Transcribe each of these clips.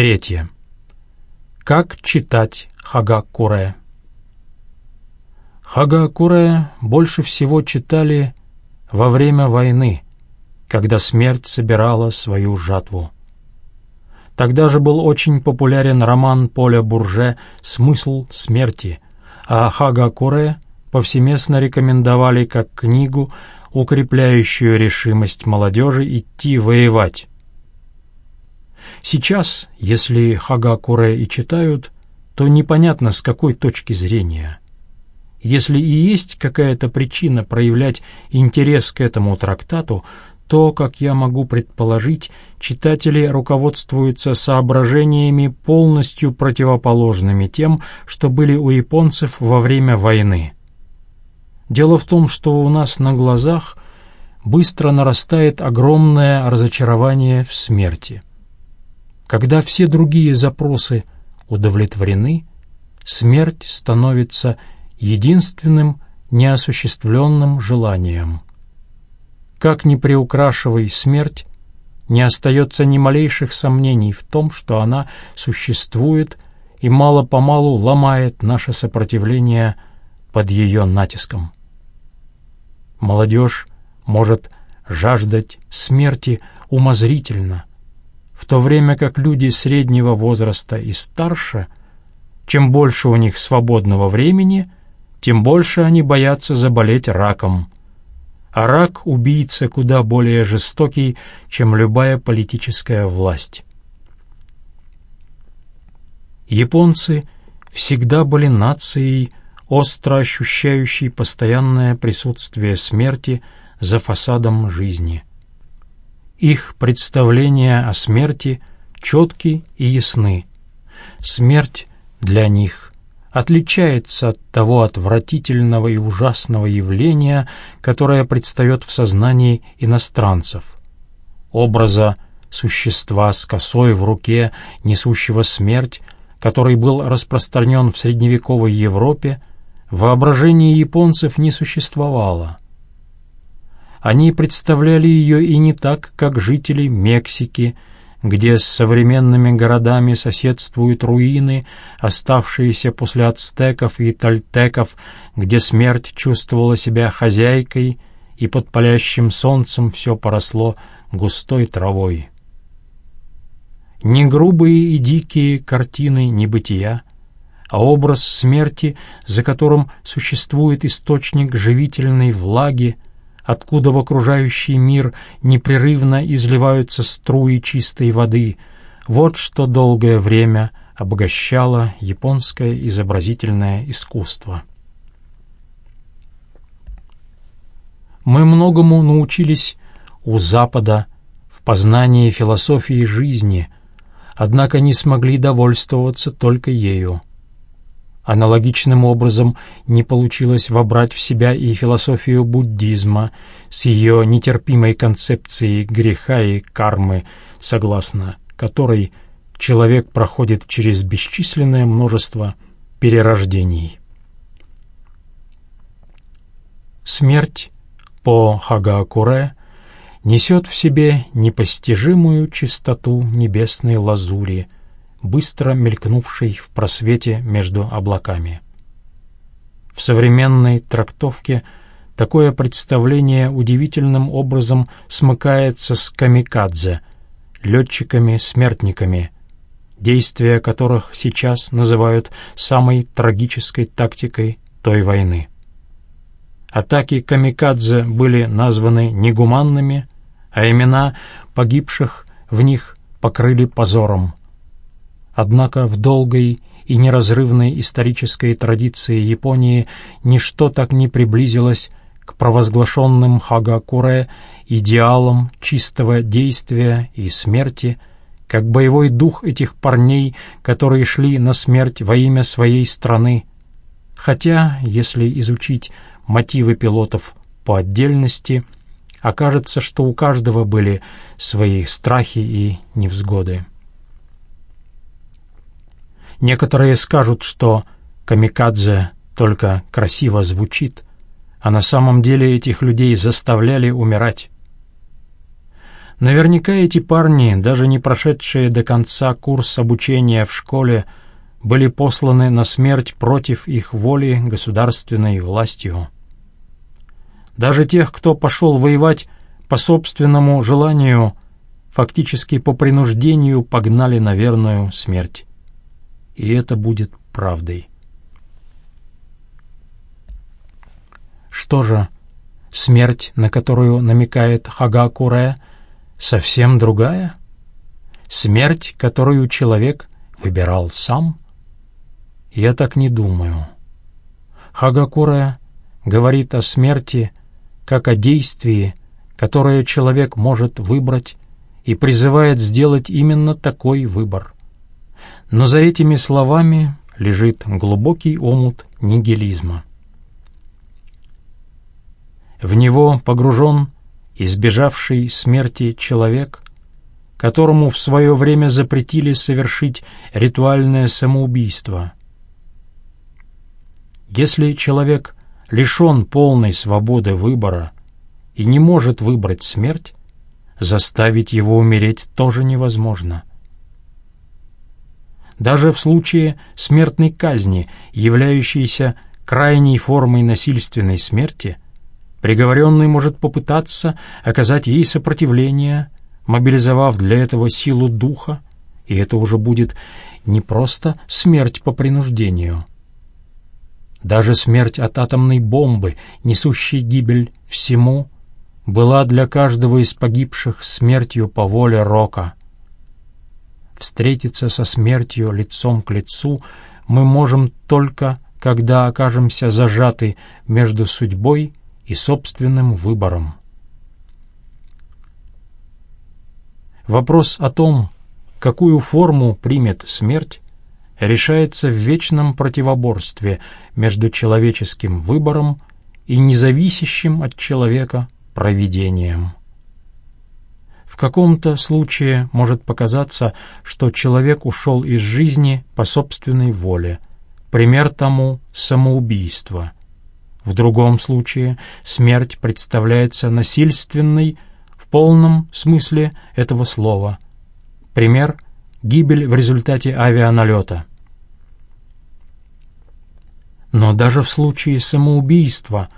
Третье. Как читать Хагакуре? Хагакуре больше всего читали во время войны, когда смерть собирала свою жатву. Тогда же был очень популярен роман Поля Бурже «Смысл смерти», а Хагакуре повсеместно рекомендовали как книгу, укрепляющую решимость молодежи идти воевать. Сейчас, если Хагакуре и читают, то непонятно с какой точки зрения. Если и есть какая-то причина проявлять интерес к этому трактату, то, как я могу предположить, читатели руководствуются соображениями полностью противоположными тем, что были у японцев во время войны. Дело в том, что у нас на глазах быстро нарастает огромное разочарование в смерти. Когда все другие запросы удовлетворены, смерть становится единственным неосуществленным желанием. Как ни приукрашивай смерть, не остается ни малейших сомнений в том, что она существует и мало-помалу ломает наше сопротивление под ее натиском. Молодежь может жаждать смерти умозрительно, в то время как люди среднего возраста и старше, чем больше у них свободного времени, тем больше они боятся заболеть раком. А рак — убийца куда более жестокий, чем любая политическая власть. Японцы всегда были нацией, остро ощущающей постоянное присутствие смерти за фасадом жизни. Их представления о смерти четки и ясны. Смерть для них отличается от того отвратительного и ужасного явления, которое предстает в сознании иностранцев. Образа существа с косой в руке, несущего смерть, который был распространен в средневековой Европе, в воображении японцев не существовало. Они представляли ее и не так, как жители Мексики, где с современными городами соседствуют руины, оставшиеся после ацтеков и тальтеков, где смерть чувствовала себя хозяйкой, и под палящим солнцем все поросло густой травой. Не грубые и дикие картины небытия, а образ смерти, за которым существует источник живительной влаги, откуда в окружающий мир непрерывно изливаются струи чистой воды, вот что долгое время обогащало японское изобразительное искусство. Мы многому научились у Запада в познании философии жизни, однако не смогли довольствоваться только ею. Аналогичным образом не получилось вобрать в себя и философию буддизма с ее нетерпимой концепцией греха и кармы, согласно которой человек проходит через бесчисленное множество перерождений. Смерть по Хагаакуре несет в себе непостижимую чистоту небесной лазури — быстро мелькнувший в просвете между облаками. В современной трактовке такое представление удивительным образом смыкается с камикадзе, летчиками-смертниками, действия которых сейчас называют самой трагической тактикой той войны. Атаки камикадзе были названы негуманными, а имена погибших в них покрыли позором. Однако в долгой и неразрывной исторической традиции Японии ничто так не приблизилось к провозглашенным Хагакуре идеалам чистого действия и смерти, как боевой дух этих парней, которые шли на смерть во имя своей страны. Хотя, если изучить мотивы пилотов по отдельности, окажется, что у каждого были свои страхи и невзгоды. Некоторые скажут, что «камикадзе» только красиво звучит, а на самом деле этих людей заставляли умирать. Наверняка эти парни, даже не прошедшие до конца курс обучения в школе, были посланы на смерть против их воли государственной властью. Даже тех, кто пошел воевать по собственному желанию, фактически по принуждению погнали на верную смерть. И это будет правдой. Что же, смерть, на которую намекает Хагакуре, совсем другая? Смерть, которую человек выбирал сам? Я так не думаю. Хагакуре говорит о смерти как о действии, которое человек может выбрать, и призывает сделать именно такой выбор. Но за этими словами лежит глубокий омут нигилизма. В него погружен избежавший смерти человек, которому в свое время запретили совершить ритуальное самоубийство. Если человек лишен полной свободы выбора и не может выбрать смерть, заставить его умереть тоже невозможно. Даже в случае смертной казни, являющейся крайней формой насильственной смерти, приговоренный может попытаться оказать ей сопротивление, мобилизовав для этого силу духа, и это уже будет не просто смерть по принуждению — даже смерть от атомной бомбы, несущей гибель всему, была для каждого из погибших смертью по воле Рока. Встретиться со смертью лицом к лицу мы можем только, когда окажемся зажаты между судьбой и собственным выбором. Вопрос о том, какую форму примет смерть, решается в вечном противоборстве между человеческим выбором и независящим от человека провидением. В каком-то случае может показаться, что человек ушел из жизни по собственной воле. Пример тому — самоубийство. В другом случае смерть представляется насильственной в полном смысле этого слова. Пример — гибель в результате авианалета — но даже в случае самоубийства,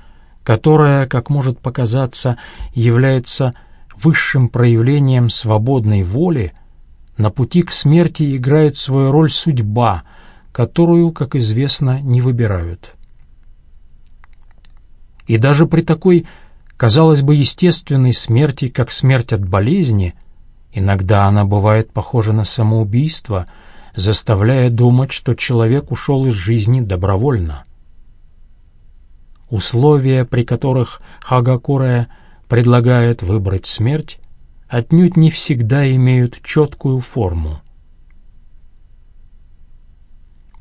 которое, как может показаться, является высшим проявлением свободной воли, на пути к смерти играет свою роль судьба, которую, как известно, не выбирают. И даже при такой, казалось бы, естественной смерти, как смерть от болезни, иногда она бывает похожа на самоубийство — заставляя думать, что человек ушел из жизни добровольно. Условия, при которых Хагакуре предлагает выбрать смерть, отнюдь не всегда имеют четкую форму.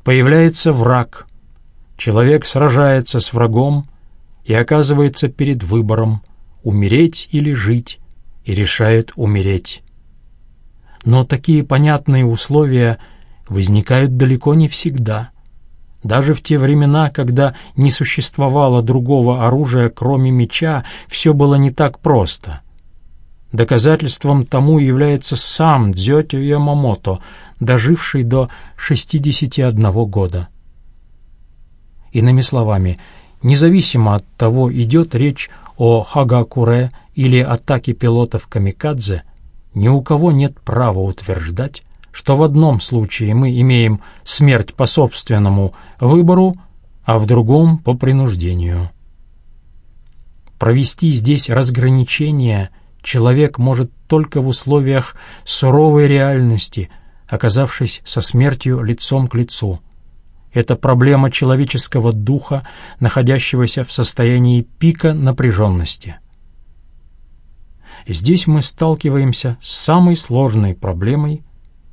Появляется враг, человек сражается с врагом и оказывается перед выбором умереть или жить, и решает умереть. Но такие понятные условия возникают далеко не всегда. Даже в те времена, когда не существовало другого оружия, кроме меча, все было не так просто. Доказательством тому является сам Дзётё Ямамото, доживший до 61 года. Иными словами, независимо от того, идет речь о Хагакуре или атаке пилотов Камикадзе, ни у кого нет права утверждать, что в одном случае мы имеем смерть по собственному выбору, а в другом — по принуждению. Провести здесь разграничение человек может только в условиях суровой реальности, оказавшись со смертью лицом к лицу. Это проблема человеческого духа, находящегося в состоянии пика напряженности. Здесь мы сталкиваемся с самой сложной проблемой —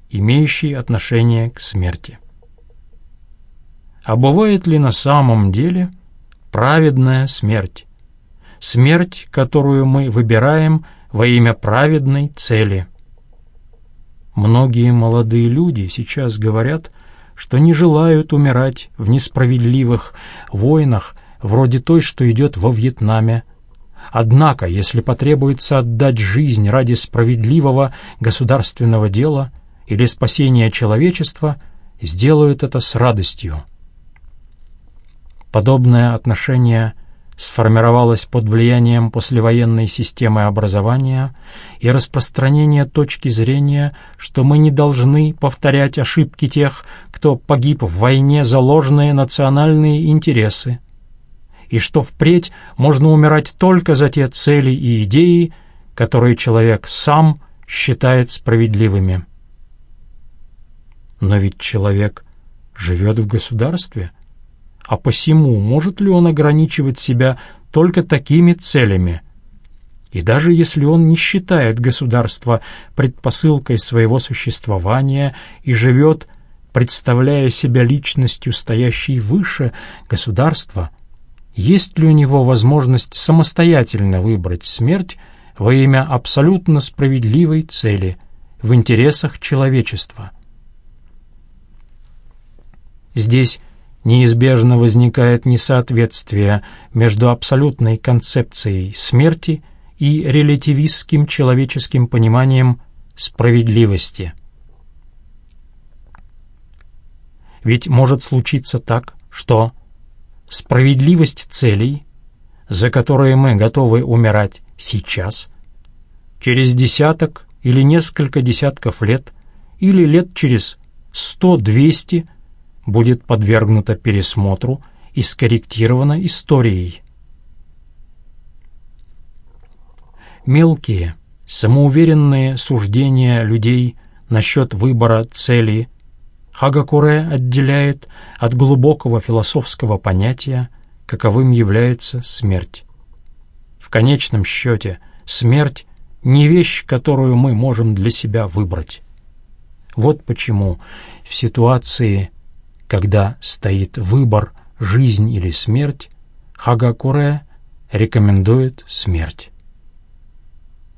имеющие отношение к смерти. А бывает ли на самом деле праведная смерть? Смерть, которую мы выбираем во имя праведной цели. Многие молодые люди сейчас говорят, что не желают умирать в несправедливых войнах, вроде той, что идет во Вьетнаме, Однако, если потребуется отдать жизнь ради справедливого государственного дела или спасения человечества, сделают это с радостью. Подобное отношение сформировалось под влиянием послевоенной системы образования и распространения точки зрения, что мы не должны повторять ошибки тех, кто погиб в войне за ложные национальные интересы, и что впредь можно умирать только за те цели и идеи, которые человек сам считает справедливыми. Но ведь человек живет в государстве, а посему может ли он ограничивать себя только такими целями? И даже если он не считает государство предпосылкой своего существования и живет, представляя себя личностью, стоящей выше государства, есть ли у него возможность самостоятельно выбрать смерть во имя абсолютно справедливой цели в интересах человечества. Здесь неизбежно возникает несоответствие между абсолютной концепцией смерти и релятивистским человеческим пониманием справедливости. Ведь может случиться так, что справедливость целей, за которые мы готовы умирать сейчас, через десяток или несколько десятков лет, или лет через сто-двести, будет подвергнута пересмотру и скорректирована историей. Мелкие, самоуверенные суждения людей насчет выбора цели Хагакуре отделяет от глубокого философского понятия, каковым является смерть. В конечном счете, смерть — не вещь, которую мы можем для себя выбрать. Вот почему в ситуации, когда стоит выбор жизнь или смерть, Хагакуре рекомендует смерть.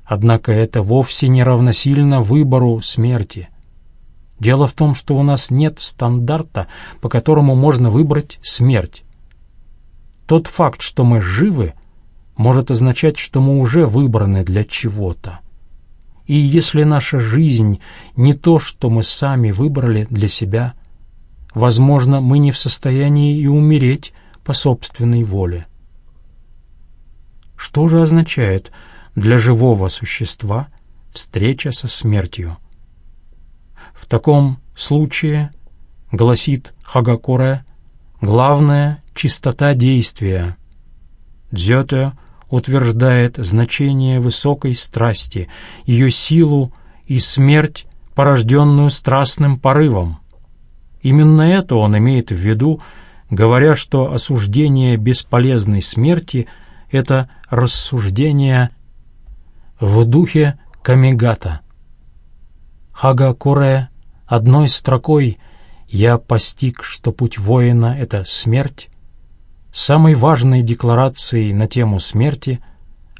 Однако это вовсе не равносильно выбору смерти. Дело в том, что у нас нет стандарта, по которому можно выбрать смерть. Тот факт, что мы живы, может означать, что мы уже выбраны для чего-то. И если наша жизнь не то, что мы сами выбрали для себя, возможно, мы не в состоянии и умереть по собственной воле. Что же означает для живого существа встреча со смертью? В таком случае, гласит Хагакуре, главное — чистота действия. Дзёте утверждает значение высокой страсти, ее силу и смерть, порожденную страстным порывом. Именно это он имеет в виду, говоря, что осуждение бесполезной смерти — это рассуждение в духе камигата. Хагакуре одной строкой я постиг, что путь воина — это смерть, самой важной декларацией на тему смерти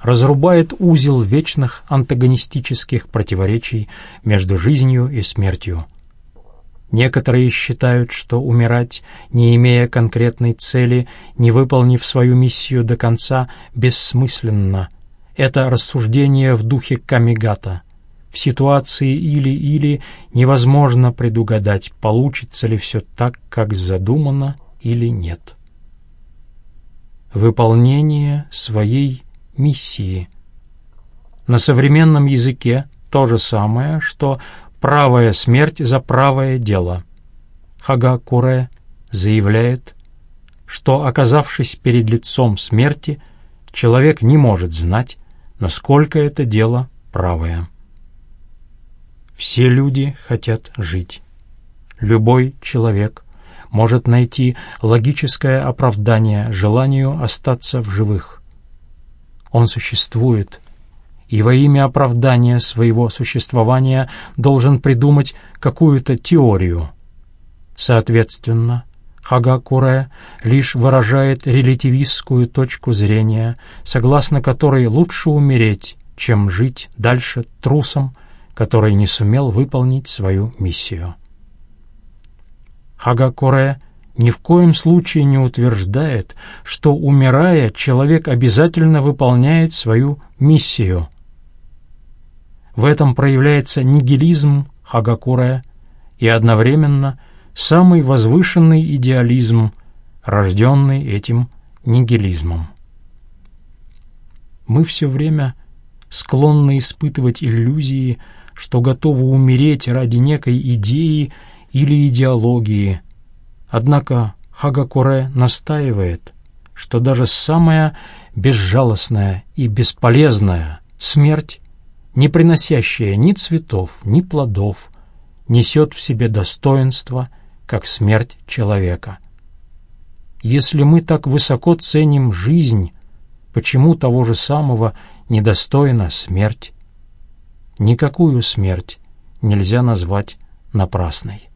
разрубает узел вечных антагонистических противоречий между жизнью и смертью. Некоторые считают, что умирать, не имея конкретной цели, не выполнив свою миссию до конца, бессмысленно. Это рассуждение в духе камигата — в ситуации или-или невозможно предугадать, получится ли все так, как задумано или нет. Выполнение своей миссии. На современном языке то же самое, что правая смерть за правое дело. Хагакуре заявляет, что, оказавшись перед лицом смерти, человек не может знать, насколько это дело правое. Все люди хотят жить. Любой человек может найти логическое оправдание желанию остаться в живых. Он существует, и во имя оправдания своего существования должен придумать какую-то теорию. Соответственно, Хагакуре лишь выражает релятивистскую точку зрения, согласно которой лучше умереть, чем жить дальше трусом, который не сумел выполнить свою миссию. Хагакуре ни в коем случае не утверждает, что, умирая, человек обязательно выполняет свою миссию. В этом проявляется нигилизм Хагакуре и одновременно самый возвышенный идеализм, рожденный этим нигилизмом. Мы все время склонны испытывать иллюзии, что готовы умереть ради некой идеи или идеологии. Однако Хагакуре настаивает, что даже самая безжалостная и бесполезная смерть, не приносящая ни цветов, ни плодов, несет в себе достоинство, как смерть человека. Если мы так высоко ценим жизнь, почему того же самого недостойна смерть? Никакую смерть нельзя назвать напрасной.